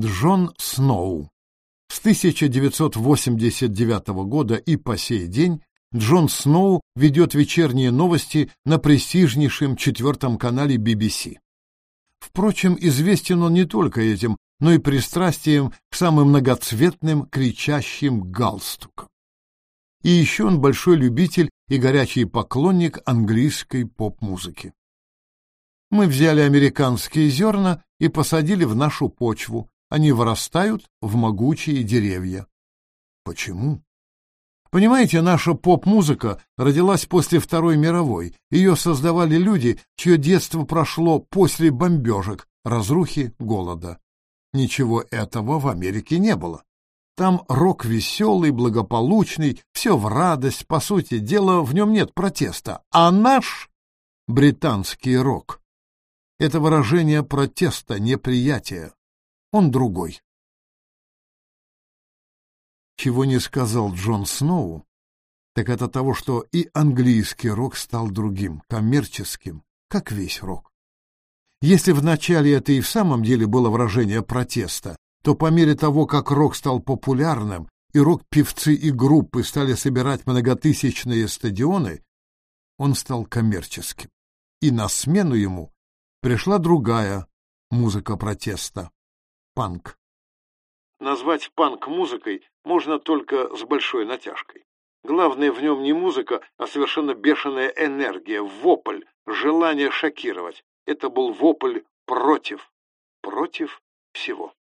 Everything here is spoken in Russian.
Джон Сноу. С 1989 года и по сей день Джон Сноу ведет вечерние новости на престижнейшем четвертом канале BBC. Впрочем, известен он не только этим, но и пристрастием к самым многоцветным кричащим галстукам. И еще он большой любитель и горячий поклонник английской поп-музыки. Мы взяли американские зерна и посадили в нашу почву. Они вырастают в могучие деревья. Почему? Понимаете, наша поп-музыка родилась после Второй мировой. Ее создавали люди, чье детство прошло после бомбежек, разрухи, голода. Ничего этого в Америке не было. Там рок веселый, благополучный, все в радость, по сути дела, в нем нет протеста. А наш британский рок — это выражение протеста, неприятия. Он другой. Чего не сказал Джон Сноу, так это того, что и английский рок стал другим, коммерческим, как весь рок. Если вначале это и в самом деле было выражение протеста, то по мере того, как рок стал популярным, и рок-певцы и группы стали собирать многотысячные стадионы, он стал коммерческим. И на смену ему пришла другая музыка протеста — панк. Назвать панк музыкой можно только с большой натяжкой. Главное в нем не музыка, а совершенно бешеная энергия, вопль, желание шокировать. Это был вопль против, против всего.